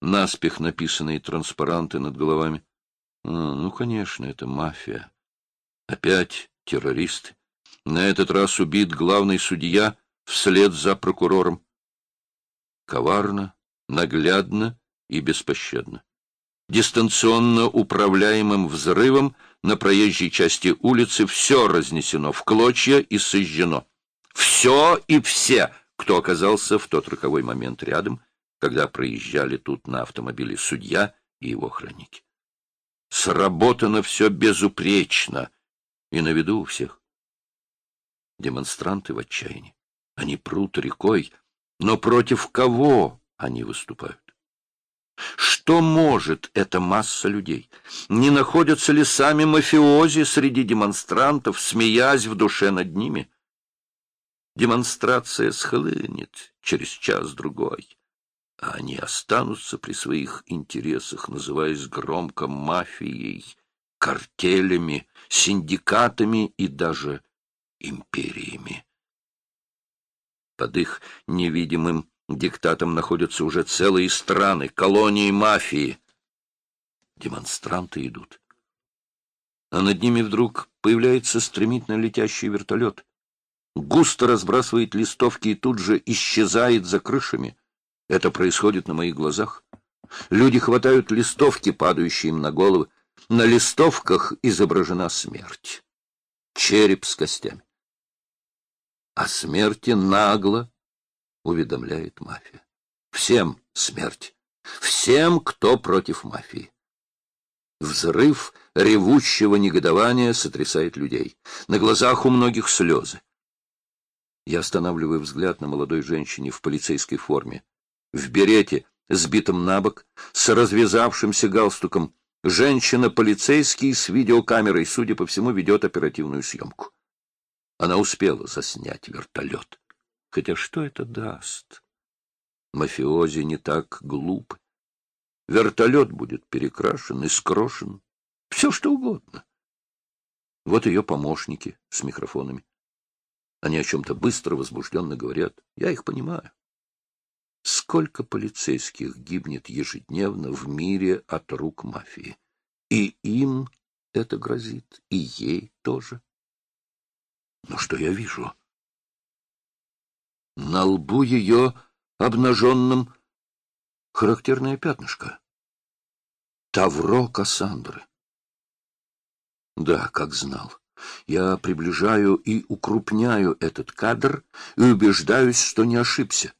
наспех написанные транспаранты над головами. А, ну, конечно, это мафия. Опять террористы. На этот раз убит главный судья вслед за прокурором. Коварно, наглядно и беспощадно. Дистанционно управляемым взрывом на проезжей части улицы все разнесено в клочья и сожжено. Все и все, кто оказался в тот роковой момент рядом, когда проезжали тут на автомобиле судья и его охранники. Сработано все безупречно и на виду у всех. Демонстранты в отчаянии. Они прут рекой, но против кого они выступают? Что может эта масса людей? Не находятся ли сами мафиози среди демонстрантов, смеясь в душе над ними? Демонстрация схлынет через час-другой, а они останутся при своих интересах, называясь громко мафией, картелями, синдикатами и даже империями. Под их невидимым диктатом находятся уже целые страны, колонии мафии. Демонстранты идут. А над ними вдруг появляется стремительно летящий вертолет. Густо разбрасывает листовки и тут же исчезает за крышами. Это происходит на моих глазах. Люди хватают листовки, падающие им на головы. На листовках изображена смерть. Череп с костями. О смерти нагло уведомляет мафия. Всем смерть. Всем, кто против мафии. Взрыв ревущего негодования сотрясает людей. На глазах у многих слезы. Я останавливаю взгляд на молодой женщине в полицейской форме. В берете, сбитом на бок, с развязавшимся галстуком, женщина-полицейский с видеокамерой, судя по всему, ведет оперативную съемку. Она успела заснять вертолет. Хотя что это даст? Мафиози не так глуп. Вертолет будет перекрашен и скрошен. Все что угодно. Вот ее помощники с микрофонами. Они о чем-то быстро, возбужденно говорят. Я их понимаю. Сколько полицейских гибнет ежедневно в мире от рук мафии? И им это грозит, и ей тоже. Но что я вижу? На лбу ее обнаженном характерное пятнышко. Тавро Кассандры. Да, как знал. Я приближаю и укрупняю этот кадр и убеждаюсь, что не ошибся.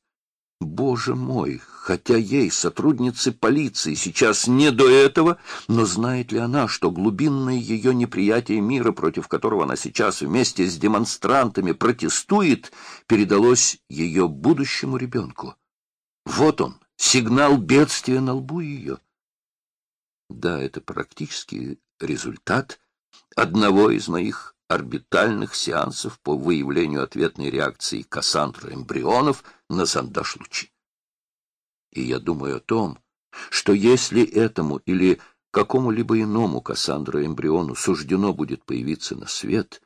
Боже мой, хотя ей, сотруднице полиции, сейчас не до этого, но знает ли она, что глубинное ее неприятие мира, против которого она сейчас вместе с демонстрантами протестует, передалось ее будущему ребенку? Вот он, сигнал бедствия на лбу ее. Да, это практически результат одного из моих орбитальных сеансов по выявлению ответной реакции Кассандры эмбрионов на зондаж-лучи. И я думаю о том, что если этому или какому-либо иному Кассандра-эмбриону суждено будет появиться на свет,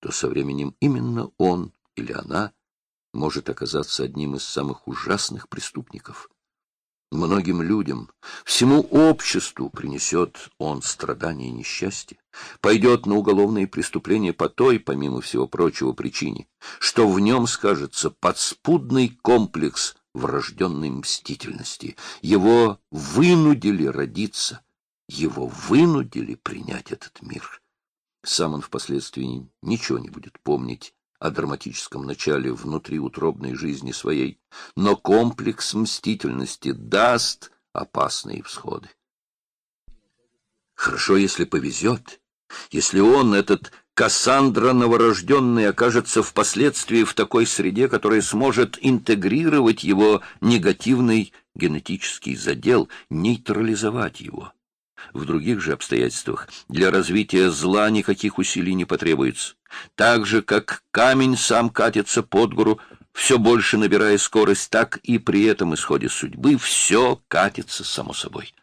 то со временем именно он или она может оказаться одним из самых ужасных преступников. Многим людям, всему обществу принесет он страдания и несчастье, пойдет на уголовные преступления по той, помимо всего прочего, причине, что в нем скажется подспудный комплекс врожденной мстительности. Его вынудили родиться, его вынудили принять этот мир. Сам он впоследствии ничего не будет помнить о драматическом начале внутриутробной жизни своей, но комплекс мстительности даст опасные всходы. Хорошо, если повезет, если он, этот Кассандра новорожденный, окажется впоследствии в такой среде, которая сможет интегрировать его негативный генетический задел, нейтрализовать его. В других же обстоятельствах для развития зла никаких усилий не потребуется. Так же, как камень сам катится под гору, все больше набирая скорость, так и при этом исходе судьбы все катится само собой.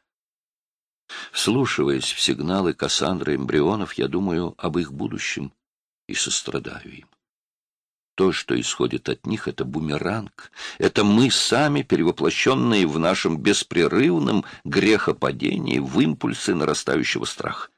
Вслушиваясь в сигналы Кассандры эмбрионов, я думаю об их будущем и сострадаю им. то, что исходит от них, это бумеранг. Это мы сами, перевоплощенные в нашем беспрерывном грехопадении в импульсы нарастающего страха.